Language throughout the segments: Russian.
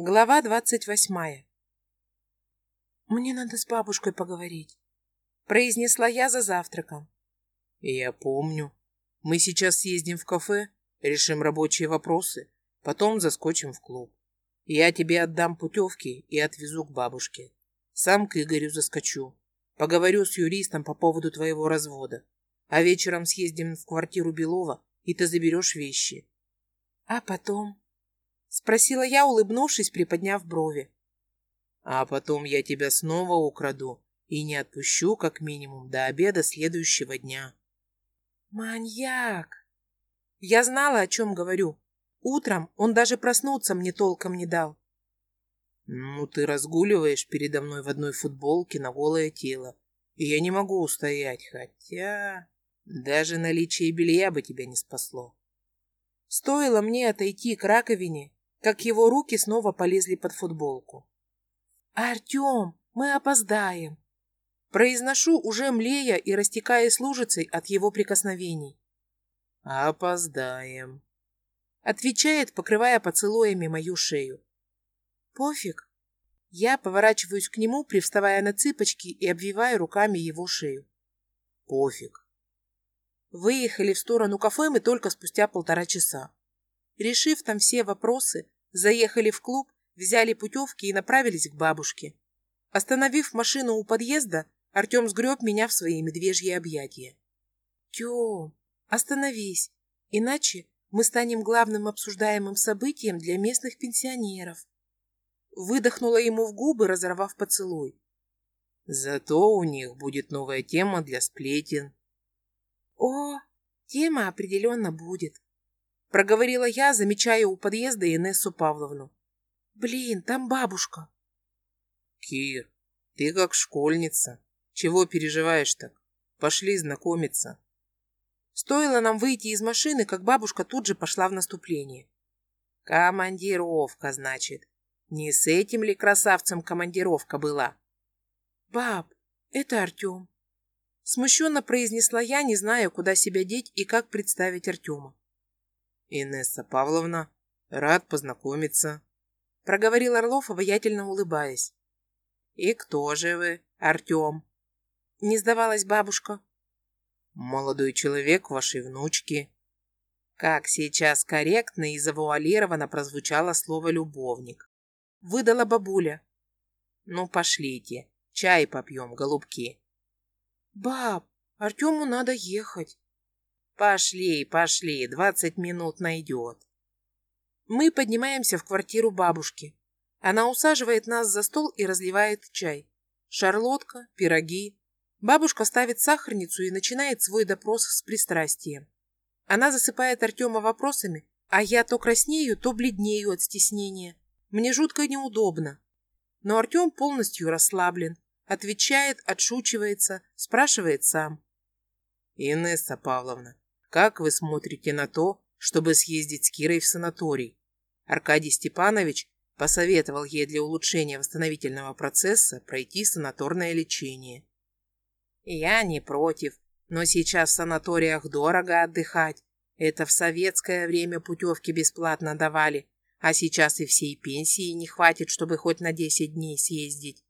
Глава двадцать восьмая. «Мне надо с бабушкой поговорить», — произнесла я за завтраком. «Я помню. Мы сейчас съездим в кафе, решим рабочие вопросы, потом заскочим в клуб. Я тебе отдам путевки и отвезу к бабушке. Сам к Игорю заскочу. Поговорю с юристом по поводу твоего развода. А вечером съездим в квартиру Белова, и ты заберешь вещи». «А потом?» Спросила я, улыбнувшись, приподняв брови. А потом я тебя снова украду и не отпущу как минимум до обеда следующего дня. Маньяк! Я знала, о чем говорю. Утром он даже проснуться мне толком не дал. Ну, ты разгуливаешь передо мной в одной футболке на голое тело, и я не могу устоять, хотя... Даже наличие белья бы тебя не спасло. Стоило мне отойти к раковине, как его руки снова полезли под футболку. «Артем, мы опоздаем!» Произношу, уже млея и растекаясь лужицей от его прикосновений. «Опоздаем», — отвечает, покрывая поцелуями мою шею. «Пофиг». Я поворачиваюсь к нему, привставая на цыпочки и обвивая руками его шею. «Пофиг». Выехали в сторону кафе мы только спустя полтора часа. Решив там все вопросы, заехали в клуб, взяли путевки и направились к бабушке. Остановив машину у подъезда, Артем сгреб меня в свои медвежьи объятия. «Тем, остановись, иначе мы станем главным обсуждаемым событием для местных пенсионеров». Выдохнула ему в губы, разорвав поцелуй. «Зато у них будет новая тема для сплетен». «О, тема определенно будет», Проговорила я, замечая у подъезда Инессу Павловну. Блин, там бабушка. Кир, ты как школьница. Чего переживаешь так? Пошли знакомиться. Стоило нам выйти из машины, как бабушка тут же пошла в наступление. Командировка, значит. Не с этим ли красавцем командировка была? Баб, это Артем. Смущенно произнесла я, не зная, куда себя деть и как представить Артема. «Инесса Павловна, рад познакомиться», — проговорил Орлов, обаятельно улыбаясь. «И кто же вы, Артем?» — не сдавалась бабушка. «Молодой человек вашей внучки». Как сейчас корректно и завуалированно прозвучало слово «любовник». Выдала бабуля. «Ну, пошлите, чай попьем, голубки». «Баб, Артему надо ехать». Пошли, пошли, двадцать минут найдет. Мы поднимаемся в квартиру бабушки. Она усаживает нас за стол и разливает чай. Шарлотка, пироги. Бабушка ставит сахарницу и начинает свой допрос с пристрастием. Она засыпает Артема вопросами, а я то краснею, то бледнею от стеснения. Мне жутко неудобно. Но Артем полностью расслаблен. Отвечает, отшучивается, спрашивает сам. «Инесса Павловна, как вы смотрите на то, чтобы съездить с Кирой в санаторий? Аркадий Степанович посоветовал ей для улучшения восстановительного процесса пройти санаторное лечение. Я не против, но сейчас в санаториях дорого отдыхать. Это в советское время путевки бесплатно давали, а сейчас и всей пенсии не хватит, чтобы хоть на 10 дней съездить.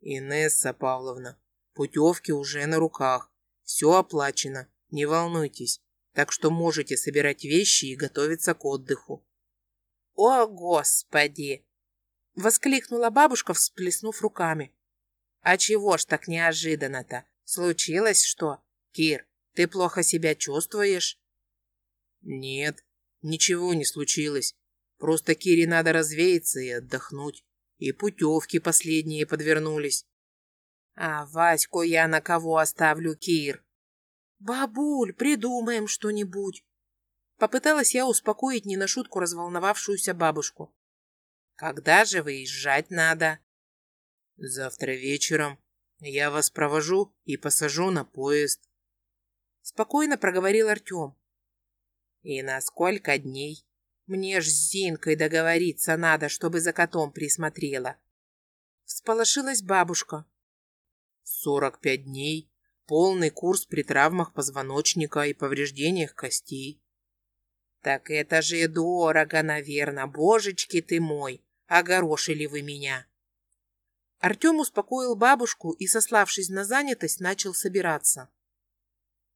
Инесса Павловна, путевки уже на руках, все оплачено. Не волнуйтесь, так что можете собирать вещи и готовиться к отдыху. «О, Господи!» — воскликнула бабушка, всплеснув руками. «А чего ж так неожиданно-то? Случилось что? Кир, ты плохо себя чувствуешь?» «Нет, ничего не случилось. Просто Кире надо развеяться и отдохнуть. И путевки последние подвернулись». «А Ваську я на кого оставлю, Кир?» «Бабуль, придумаем что-нибудь!» Попыталась я успокоить не на шутку разволновавшуюся бабушку. «Когда же выезжать надо?» «Завтра вечером. Я вас провожу и посажу на поезд». Спокойно проговорил Артем. «И на сколько дней? Мне ж с Зинкой договориться надо, чтобы за котом присмотрела». Всполошилась бабушка. «Сорок пять дней полный курс при травмах позвоночника и повреждениях костей. Так это же дорого, наверное, божечки ты мой. огорошили вы меня. Артем успокоил бабушку и, сославшись на занятость, начал собираться.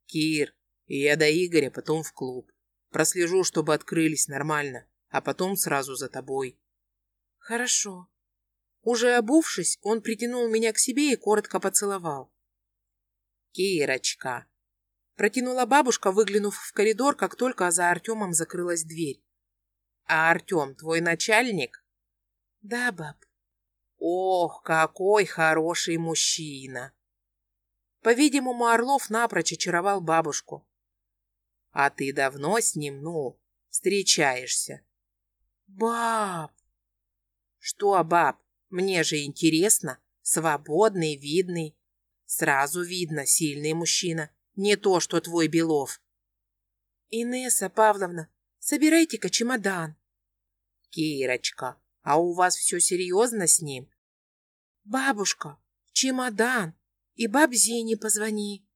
«Кир, я до Игоря, потом в клуб. Прослежу, чтобы открылись нормально, а потом сразу за тобой». «Хорошо». Уже обувшись, он притянул меня к себе и коротко поцеловал. «Кирочка!» Протянула бабушка, выглянув в коридор, как только за Артемом закрылась дверь. «А Артем твой начальник?» «Да, баб». Ох, какой хороший мужчина! По-видимому, Орлов напрочь очаровал бабушку. А ты давно с ним, ну, встречаешься? Баб! Что, баб, мне же интересно. Свободный, видный. Сразу видно, сильный мужчина. Не то, что твой Белов. Инесса Павловна, собирайте-ка чемодан. Кирочка, а у вас все серьезно с ним? Бабушка, чемодан. И бабзе не позвони.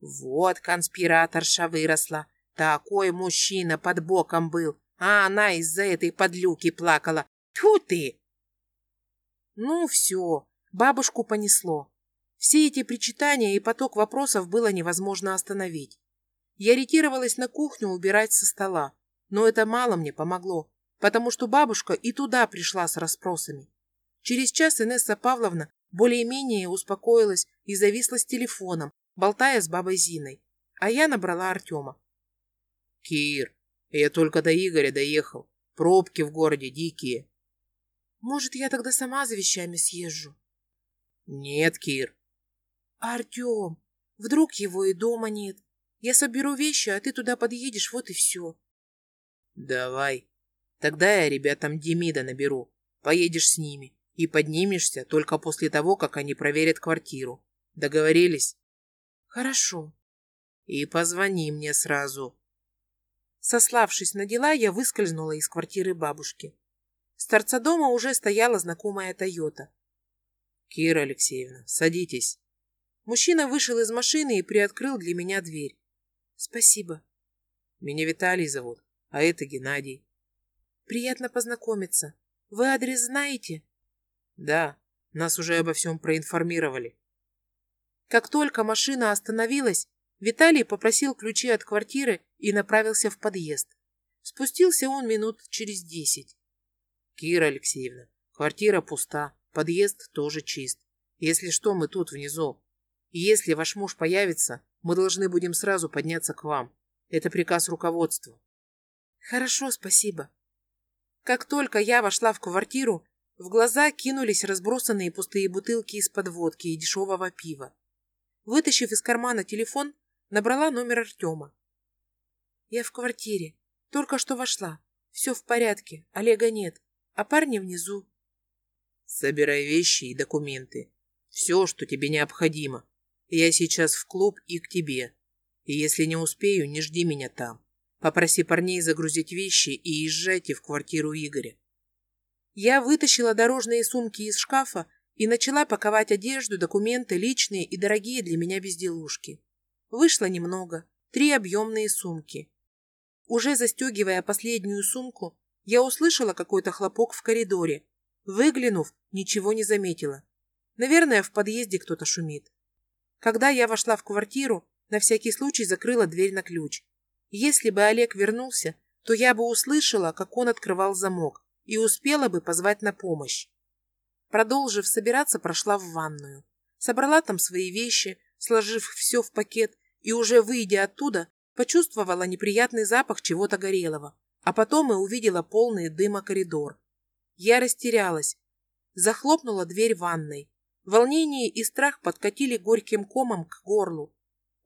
Вот конспираторша выросла. Такой мужчина под боком был, а она из-за этой подлюки плакала. Тьфу ты! Ну все, бабушку понесло. Все эти причитания и поток вопросов было невозможно остановить. Я ретировалась на кухню убирать со стола, но это мало мне помогло, потому что бабушка и туда пришла с расспросами. Через час Инесса Павловна более-менее успокоилась и зависла с телефоном, болтая с бабой Зиной. А я набрала Артема. «Кир, я только до Игоря доехал. Пробки в городе дикие». «Может, я тогда сама за вещами съезжу?» «Нет, Кир». «Артем, вдруг его и дома нет. Я соберу вещи, а ты туда подъедешь, вот и все». «Давай. Тогда я ребятам Демида наберу. Поедешь с ними и поднимешься только после того, как они проверят квартиру. Договорились? Хорошо. И позвони мне сразу. Сославшись на дела, я выскользнула из квартиры бабушки. С торца дома уже стояла знакомая Тойота. Кира Алексеевна, садитесь. Мужчина вышел из машины и приоткрыл для меня дверь. Спасибо. Меня Виталий зовут, а это Геннадий. Приятно познакомиться. Вы адрес знаете? Да, нас уже обо всем проинформировали. Как только машина остановилась, Виталий попросил ключи от квартиры и направился в подъезд. Спустился он минут через десять. Кира Алексеевна, квартира пуста, подъезд тоже чист. Если что, мы тут внизу. Если ваш муж появится, мы должны будем сразу подняться к вам. Это приказ руководства. Хорошо, спасибо. Как только я вошла в квартиру, в глаза кинулись разбросанные пустые бутылки из-под водки и дешевого пива. Вытащив из кармана телефон, набрала номер Артема. «Я в квартире. Только что вошла. Все в порядке. Олега нет. А парни внизу». «Собирай вещи и документы. Все, что тебе необходимо. Я сейчас в клуб и к тебе. И если не успею, не жди меня там. Попроси парней загрузить вещи и езжайте в квартиру Игоря. Я вытащила дорожные сумки из шкафа и начала паковать одежду, документы, личные и дорогие для меня безделушки. Вышло немного, три объемные сумки. Уже застегивая последнюю сумку, я услышала какой-то хлопок в коридоре. Выглянув, ничего не заметила. Наверное, в подъезде кто-то шумит. Когда я вошла в квартиру, на всякий случай закрыла дверь на ключ. Если бы Олег вернулся, то я бы услышала, как он открывал замок и успела бы позвать на помощь. Продолжив собираться, прошла в ванную. Собрала там свои вещи, сложив все в пакет, и уже выйдя оттуда, почувствовала неприятный запах чего-то горелого, а потом и увидела полный дыма коридор. Я растерялась. Захлопнула дверь ванной. Волнение и страх подкатили горьким комом к горлу.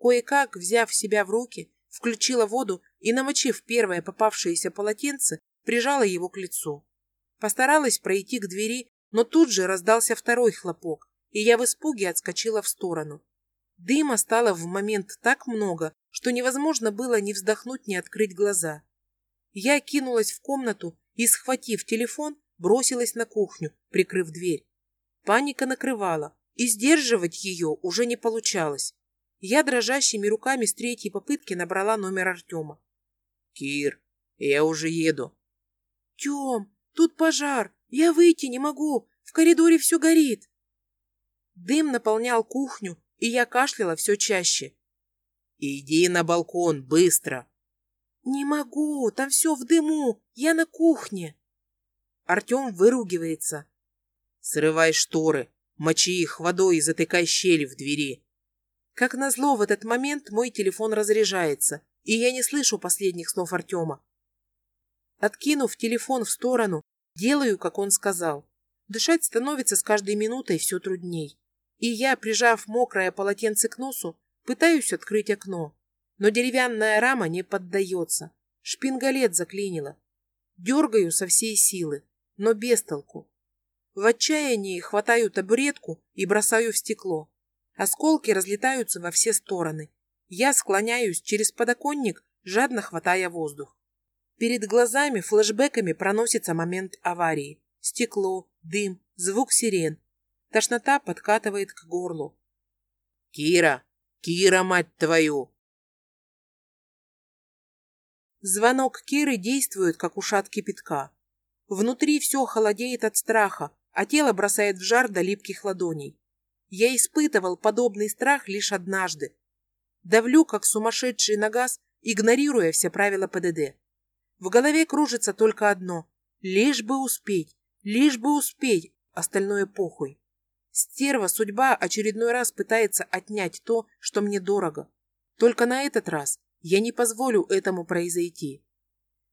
Кое-как, взяв себя в руки, включила воду и, намочив первое попавшееся полотенце, прижала его к лицу. Постаралась пройти к двери, но тут же раздался второй хлопок, и я в испуге отскочила в сторону. Дыма стало в момент так много, что невозможно было ни вздохнуть, ни открыть глаза. Я кинулась в комнату и, схватив телефон, бросилась на кухню, прикрыв дверь. Паника накрывала, и сдерживать ее уже не получалось. Я дрожащими руками с третьей попытки набрала номер Артема. «Кир, я уже еду». «Тем, тут пожар, Я выйти не могу, в коридоре все горит. Дым наполнял кухню, и я кашляла все чаще. Иди на балкон, быстро. Не могу, там все в дыму, я на кухне. Артем выругивается. Срывай шторы, мочи их водой и затыкай щели в двери. Как назло, в этот момент мой телефон разряжается, и я не слышу последних слов Артема. Откинув телефон в сторону, делаю, как он сказал. Дышать становится с каждой минутой все трудней. И я, прижав мокрое полотенце к носу, пытаюсь открыть окно. Но деревянная рама не поддается. Шпингалет заклинило. Дергаю со всей силы, но без толку. В отчаянии хватаю табуретку и бросаю в стекло. Осколки разлетаются во все стороны. Я склоняюсь через подоконник, жадно хватая воздух. Перед глазами флэшбэками проносится момент аварии. Стекло, дым, звук сирен. Тошнота подкатывает к горлу. «Кира! Кира, мать твою!» Звонок Киры действует, как ушат кипятка. Внутри все холодеет от страха, а тело бросает в жар до липких ладоней. Я испытывал подобный страх лишь однажды. Давлю, как сумасшедший на газ, игнорируя все правила ПДД. В голове кружится только одно — лишь бы успеть, лишь бы успеть, остальное похуй. Стерва судьба очередной раз пытается отнять то, что мне дорого. Только на этот раз я не позволю этому произойти.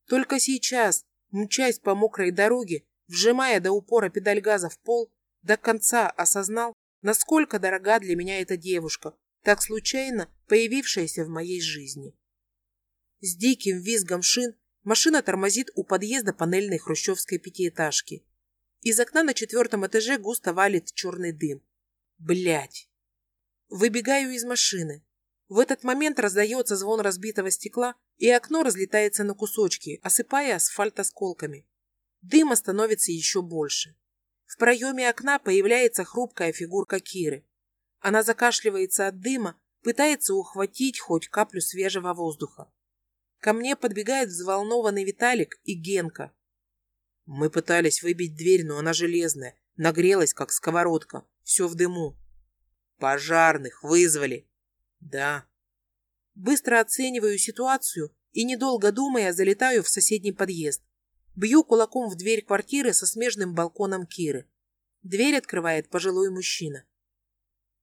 Только сейчас, мчась по мокрой дороге, вжимая до упора педаль газа в пол, до конца осознал, насколько дорога для меня эта девушка, так случайно появившаяся в моей жизни. С диким визгом шин машина тормозит у подъезда панельной хрущевской пятиэтажки. Из окна на четвертом этаже густо валит черный дым. Блять! Выбегаю из машины. В этот момент раздается звон разбитого стекла, и окно разлетается на кусочки, осыпая асфальт осколками. Дыма становится еще больше. В проеме окна появляется хрупкая фигурка Киры. Она закашливается от дыма, пытается ухватить хоть каплю свежего воздуха. Ко мне подбегает взволнованный Виталик и Генка. Мы пытались выбить дверь, но она железная, нагрелась, как сковородка, все в дыму. Пожарных вызвали. Да. Быстро оцениваю ситуацию и, недолго думая, залетаю в соседний подъезд. Бью кулаком в дверь квартиры со смежным балконом Киры. Дверь открывает пожилой мужчина.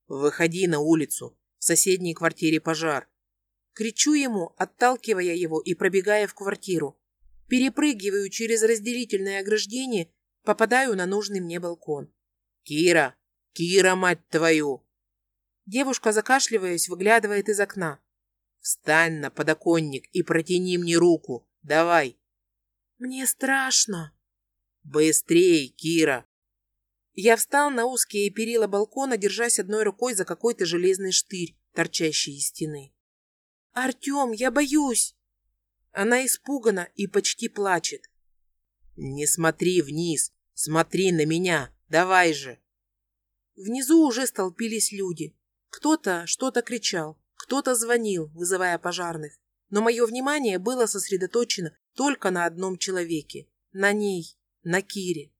«Выходи на улицу. В соседней квартире пожар». Кричу ему, отталкивая его и пробегая в квартиру. Перепрыгиваю через разделительное ограждение, попадаю на нужный мне балкон. «Кира! Кира, мать твою!» Девушка, закашливаясь, выглядывает из окна. «Встань на подоконник и протяни мне руку. Давай!» Мне страшно. Быстрей, Кира. Я встал на узкие перила балкона, держась одной рукой за какой-то железный штырь, торчащий из стены. Артем, я боюсь. Она испугана и почти плачет. Не смотри вниз, смотри на меня, давай же. Внизу уже столпились люди. Кто-то что-то кричал, кто-то звонил, вызывая пожарных. Но мое внимание было сосредоточено только на одном человеке. На ней, на Кире.